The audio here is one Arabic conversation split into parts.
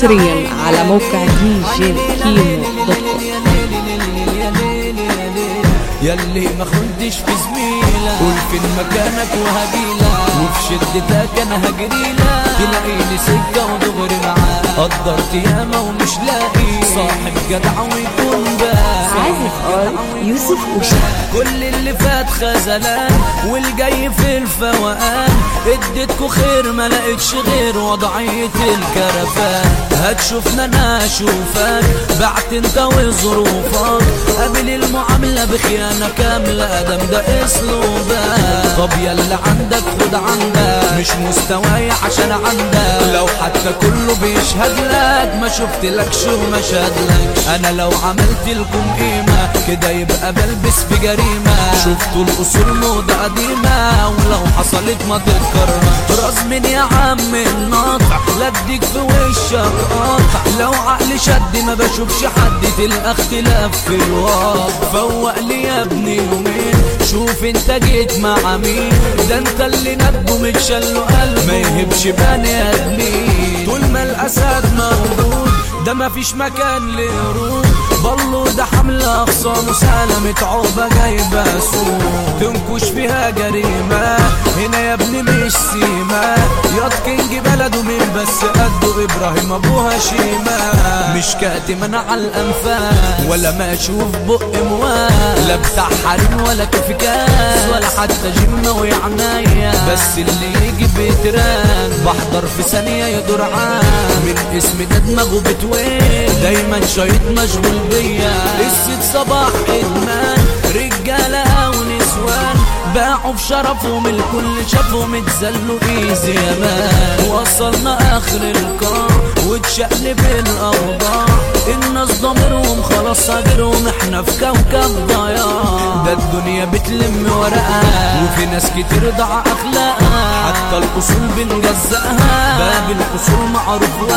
حصريا على موقع دي جي كيمو dot com ياللي ما خدش في زميلة. قول فين مكانك وهجيلة وفي شدتك أنا هجريلة. تلاقيني سكة ودغري معاك. قدرت ياما ومش لاقي. صاحب جدع ويكون بقى عازف ار يوسف وشا كل اللي فات خزلان. والجاي في الفوقان. اديتكوا خير ما لقيتش غير وضعية الكرفان. هتشوفنا أنا اشوفك بعت انت وظروفك. قابل المعاملة بخيانة كاملة دم ده اسلوبك. طب يلا عندك خد عندك. مش مستواي عشان عندك. لو حتى كله بيشهد لك ما شفت لكش وما شهدلكش أنا لو عملت لكم قيمة كده يبقى بلبس في جريمة شفتوا الأصول موضة قديمة ولو حصلت ما تتكرر. راس من يا عم اديك وشك قاطع لو عقلي شد ما بشوفش حد تلقى اختلاف في الواقع. فوق لي يا ابني يومين. شوف انت جيت مع مين. ده انت اللي نبه متشل قلبه ما يهبش بني ادمين طول ما الأسد موجود ده ما فيش مكان لهروب بلو ده حملة أخصام وسلامة عقبة جايبة سوق تنكش فيها جريمة. هنا يا ابني مش سيما. ياض كينج بلده مين بس قده إبراهيم أبوها شيمة مش كاتم أنا على الأنفاس. ولا ما أشوف بق موال. لا بتاع حريم ولا كيف كاس ولا حتى جيم وعنايا بس اللي يجي بيتران. بحضر في ثانية يدور عام. من اسم ده دماغه بتوين دايما شايط مشغول بيا. قصة صباح إدمان رجالة أو نسوان باعوا في شرفهم الكل شافهم اتذلوا إيزي يا مان وصلنا آخر القاع واتشقلب الاوضاع الناس ضميرهم خلاص هاجرهم إحنا في كوكب ضياع. ده الدنيا بتلم ورقها وفي ناس كتير ضاع أخلاقها. حتى الأصول بنجزقها باب الاصول معروف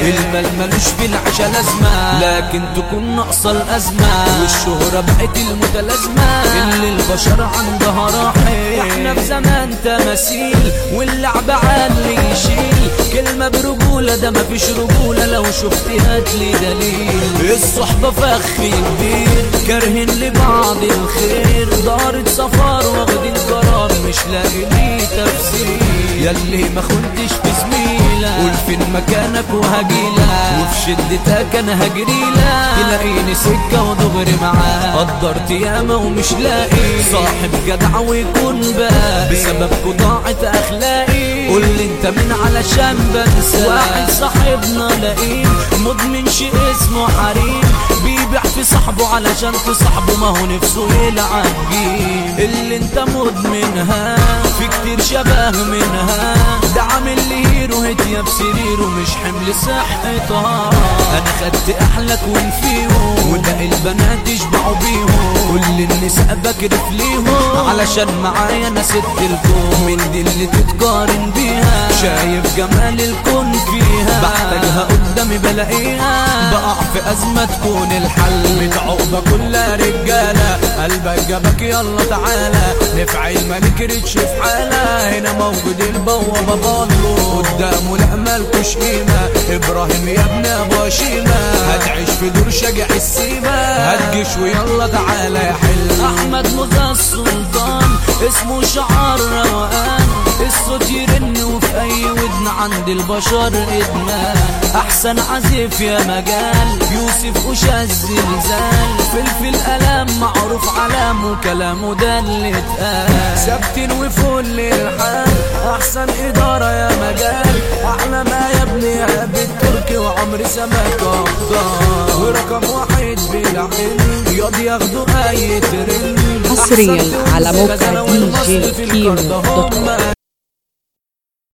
المال ملوش في العشا لازمه لكن تكون ناقصة الأزمة. والشهرة بقت المتلازمة. اللي البشر عندها راحت إحنا في زمان تماثيل واللعب عالي يشيل كلمة برجولة ده مفيش رجولة. لو شفت هاتلي دليل. الصحبة فخ كبير كارهين لبعض الخير. دارت سفر واخدين قرار مش لاقي ليه تفسير. ياللي ما خنتش في زميلة قول فين مكانك وهجيلة وفي شدتك أنا هجريلة تلاقيني سكة ودغري معاه. قدرت ياما ومش لاقي. صاحب جدع ويكون بقى بسبب قطاعة أخلاقي. قول أنت مين علشان بنسى. واحد صاحبنا لئيم. مدمن شيء اسمه حريم. بيبيع في صاحبه علشان تصاحبه ما هو نفسه يلعب جيم اللي أنت مدمنها في كتير شبه منها. ده هيرو هدية بسريره مش حمل صحتها أنا خدت أحلى كون فيهم وده البنات يشبعوا بيهم. كل النساء بكرف ليهم علشان معايا أنا ست الكون من دي اللي تتقارن بيها شايف جمال الكون فيها. بحتاجها قدامي بلاقيها. بقع في أزمة تكون الحل. من عقبه كلها رجالة. قلبك جابك يلا تعالى. نفع الملك ريتش في حالة. هنا موجود البوابة بطله قدامه لا مالكوش قيمه إبراهيم يا ابن ابو شيمه هتعيش في دور شجع السيمه هتجيش ويلا تعالى يا حل أحمد موزة السلطان اسمه شعار روقان. الصوت يرن وفي أي ودن عند البشر إدمان. أحسن عزيف يا مجال يوسف وشا الزلزال فلفل ألام معروف علامه كلامه ده اللي اتقال ثابتين وفل الحال أحسن إدارة يا مجال. أحلى ما يا ابني يا التركي وعمري سمك افضل ورقم واحد بلا حلم ياض ياخدوا اي ترند حصرياً على موقع DJ كيمو دوت كوم.